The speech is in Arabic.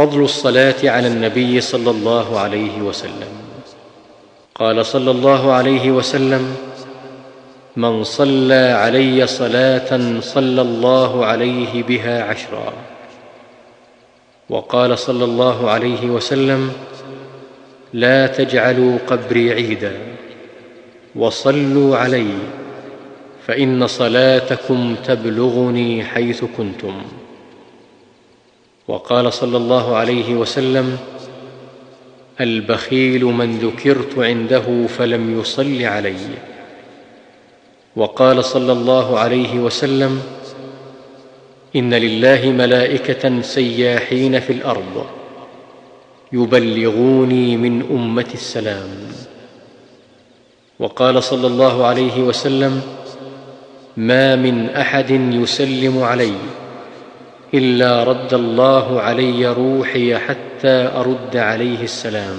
فضل الصلاة على النبي صلى الله عليه وسلم. قال صلى الله عليه وسلم من صلى علي صلاة صلى الله عليه بها عشرا. وقال صلى الله عليه وسلم لا تجعلوا قبري عيدا وصلوا علي فإن صلاتكم تبلغني حيث كنتم. وقال صلى الله عليه وسلم البخيل من ذكرت عنده فلم يصل علي. وقال صلى الله عليه وسلم إن لله ملائكة سياحين في الأرض يبلغوني من امتي السلام. وقال صلى الله عليه وسلم ما من أحد يسلم علي. إلا رد الله علي روحي حتى أرد عليه السلام.